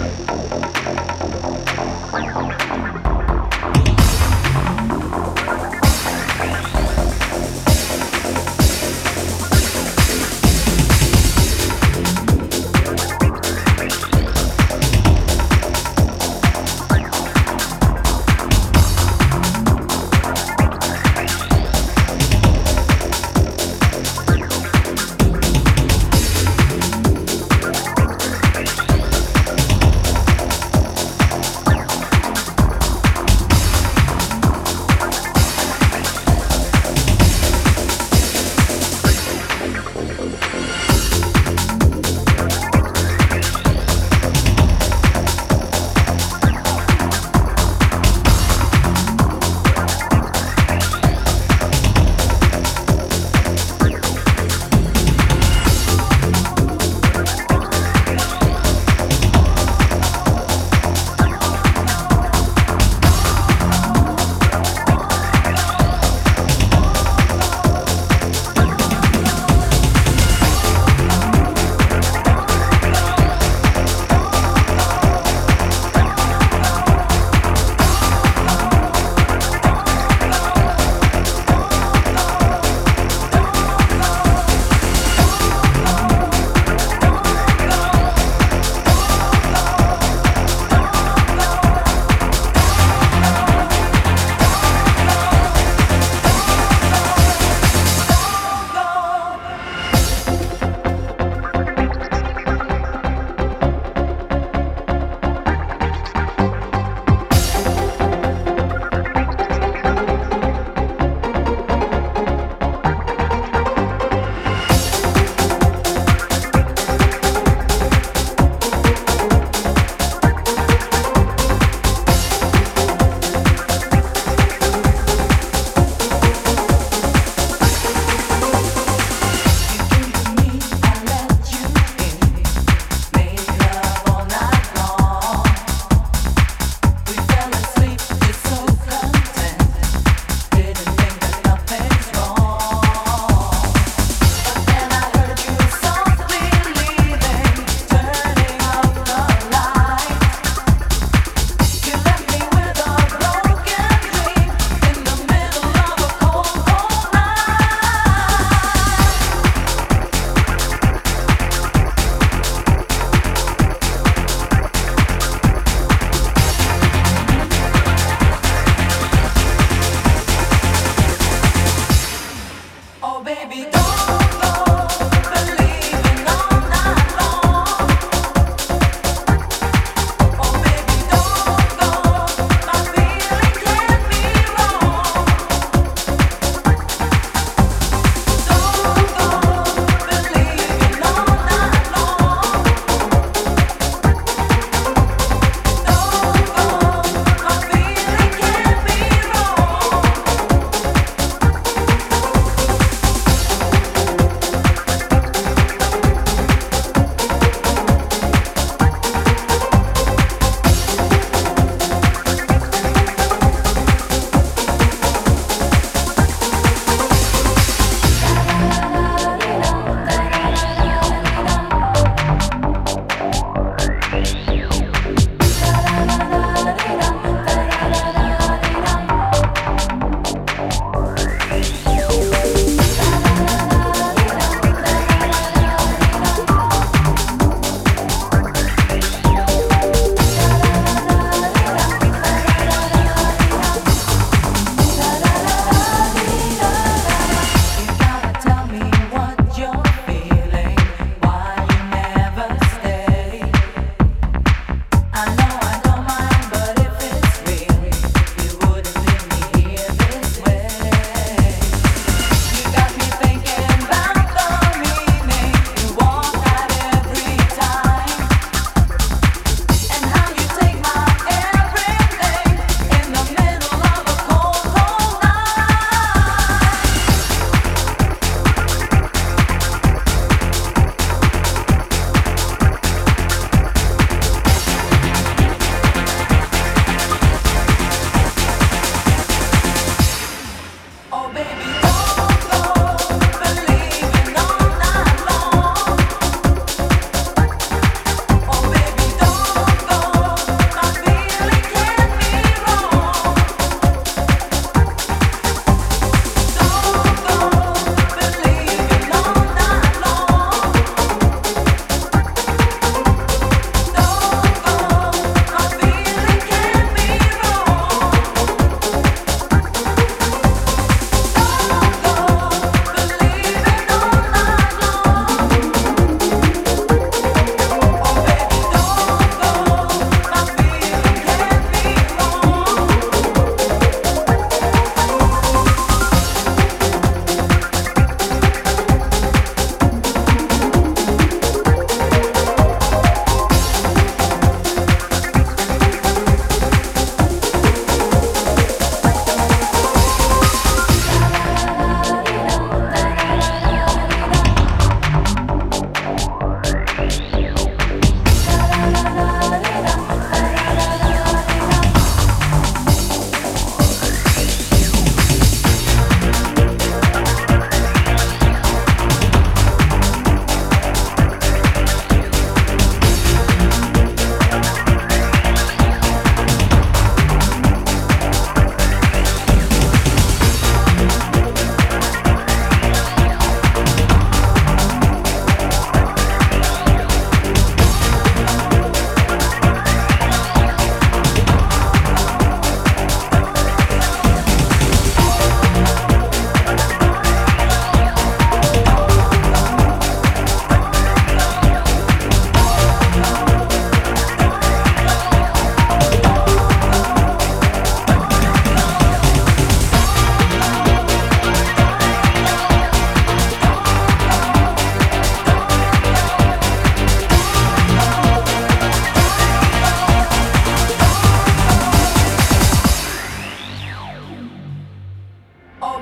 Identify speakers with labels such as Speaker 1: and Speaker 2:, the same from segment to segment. Speaker 1: Thank you.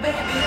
Speaker 2: baby.